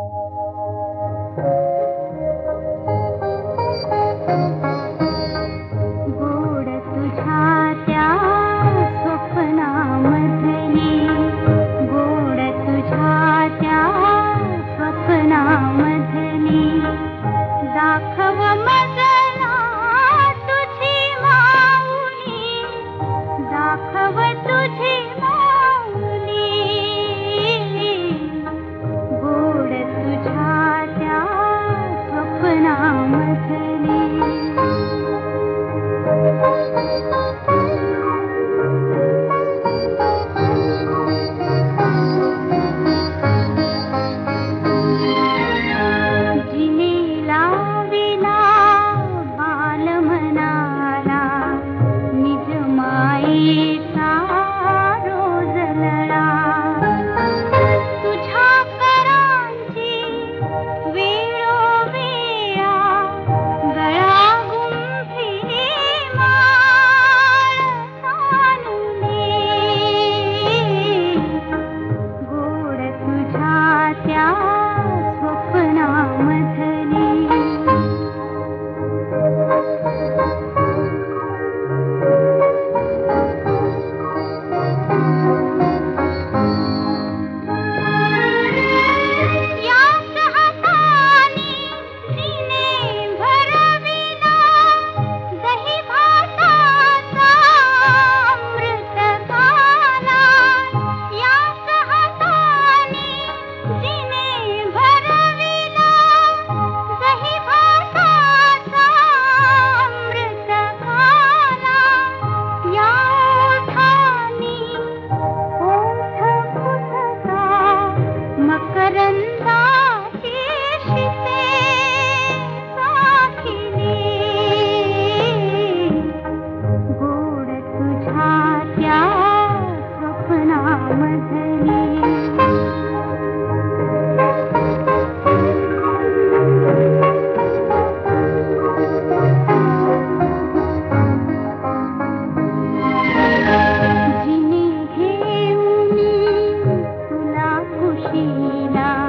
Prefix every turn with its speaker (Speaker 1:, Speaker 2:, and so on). Speaker 1: Thank you.
Speaker 2: ना